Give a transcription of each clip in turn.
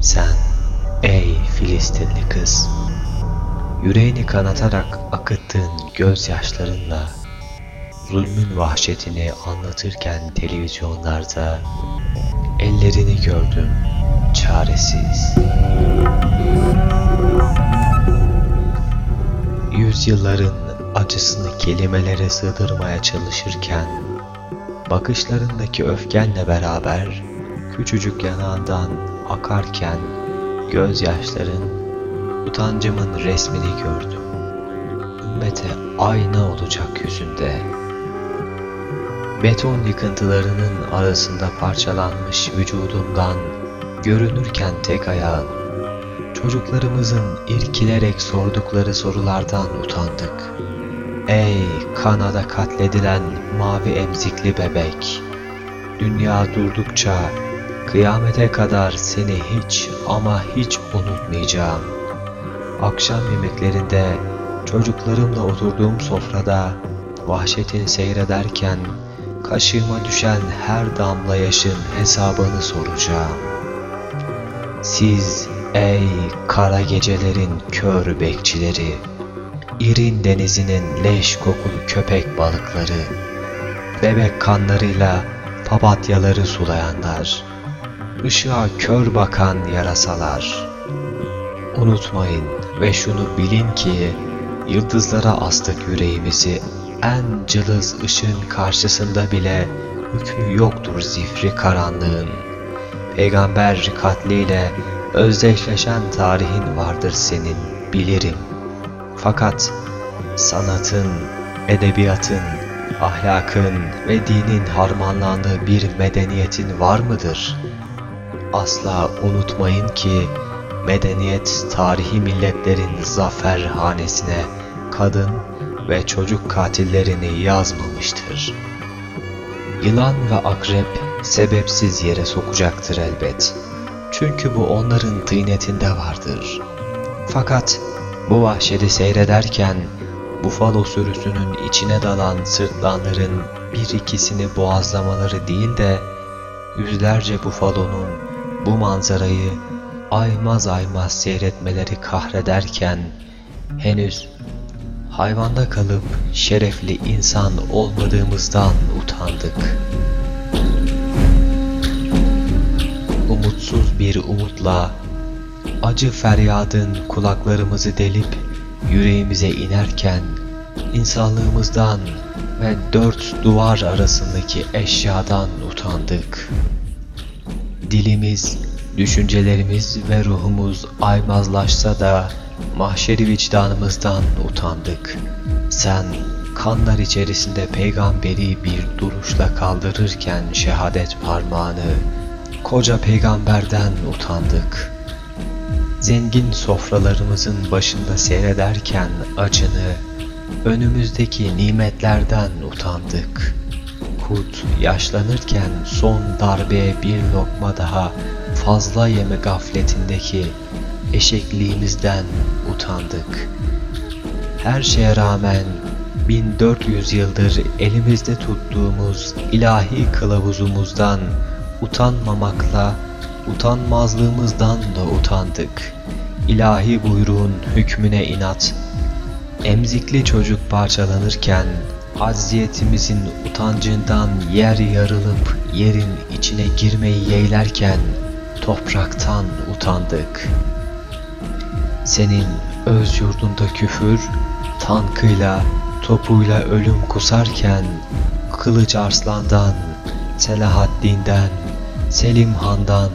Sen ey Filistinli kız, yüreğini kanatarak akıttığın gözyaşlarınla zulmün vahşetini anlatırken televizyonlarda ellerini gördüm çaresiz. Yüzyılların acısını kelimelere sığdırmaya çalışırken bakışlarındaki öfkenle beraber küçücük yanağından akarken gözyaşların utancımın resmini gördüm. Ümmete ayna olacak yüzünde. Beton yıkıntılarının arasında parçalanmış vücudumdan görünürken tek ayağın, çocuklarımızın irkilerek sordukları sorulardan utandık. Ey Kanada katledilen mavi emzikli bebek! Dünya durdukça kıyamete kadar seni hiç ama hiç unutmayacağım. Akşam yemeklerinde çocuklarımla oturduğum sofrada vahşetini seyrederken kaşığıma düşen her damla yaşın hesabını soracağım. Siz ey kara gecelerin kör bekçileri, İrin denizinin leş kokulu köpek balıkları, bebek kanlarıyla papatyaları sulayanlar, ışığa kör bakan yarasalar. Unutmayın ve şunu bilin ki, yıldızlara astık yüreğimizi, en cılız ışığın karşısında bile hükmü yoktur zifri karanlığın. Peygamber katliyle özdeşleşen tarihin vardır senin, bilirim. Fakat sanatın, edebiyatın, ahlakın ve dinin harmanlandığı bir medeniyetin var mıdır? Asla unutmayın ki medeniyet tarihi milletlerin zafer hanesine kadın ve çocuk katillerini yazmamıştır. Yılan ve akrep sebepsiz yere sokacaktır elbet. Çünkü bu onların tıynetinde vardır. Fakat bu vahşeti seyrederken bufalo sürüsünün içine dalan sırtlanların bir ikisini boğazlamaları değil de yüzlerce bufalonun bu manzarayı aymaz aymaz seyretmeleri kahrederken henüz hayvanda kalıp şerefli insan olmadığımızdan utandık. Umutsuz bir umutla acı feryadın kulaklarımızı delip yüreğimize inerken insanlığımızdan ve dört duvar arasındaki eşyadan utandık. Dilimiz, düşüncelerimiz ve ruhumuz aymazlaşsa da mahşeri vicdanımızdan utandık. Sen kanlar içerisinde peygamberi bir duruşla kaldırırken şehadet parmağını, koca peygamberden utandık. Zengin sofralarımızın başında seyrederken acını, önümüzdeki nimetlerden utandık. Kurt yaşlanırken son darbeye bir lokma daha fazla yeme gafletindeki eşekliğimizden utandık. Her şeye rağmen 1400 yıldır elimizde tuttuğumuz ilahi kılavuzumuzdan utanmamakla utanmazlığımızdan da utandık. İlahi buyruğun hükmüne inat. Emzikli çocuk parçalanırken acziyetimizin utancından yer yarılıp yerin içine girmeyi yeğlerken topraktan utandık. Senin öz yurdunda küfür, tankıyla, topuyla ölüm kusarken, Kılıç Arslan'dan, Selahaddin'den, Selim Han'dan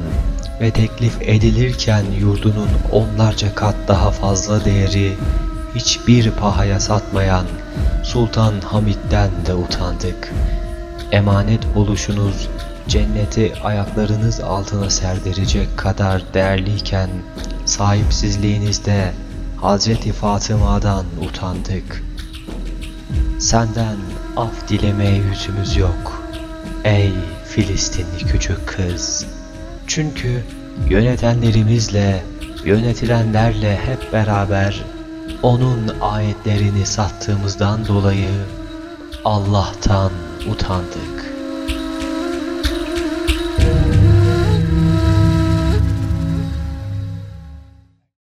ve teklif edilirken yurdunun onlarca kat daha fazla değeri hiçbir pahaya satmayan Sultan Hamid'den de utandık. Emanet oluşunuz cenneti ayaklarınız altına serdirecek kadar değerliyken sahipsizliğinizde Hazreti Fatıma'dan utandık. Senden af dilemeye yüzümüz yok. Ey Filistinli küçük kız. Çünkü yönetenlerimizle, yönetilenlerle hep beraber onun ayetlerini sattığımızdan dolayı Allah'tan utandık.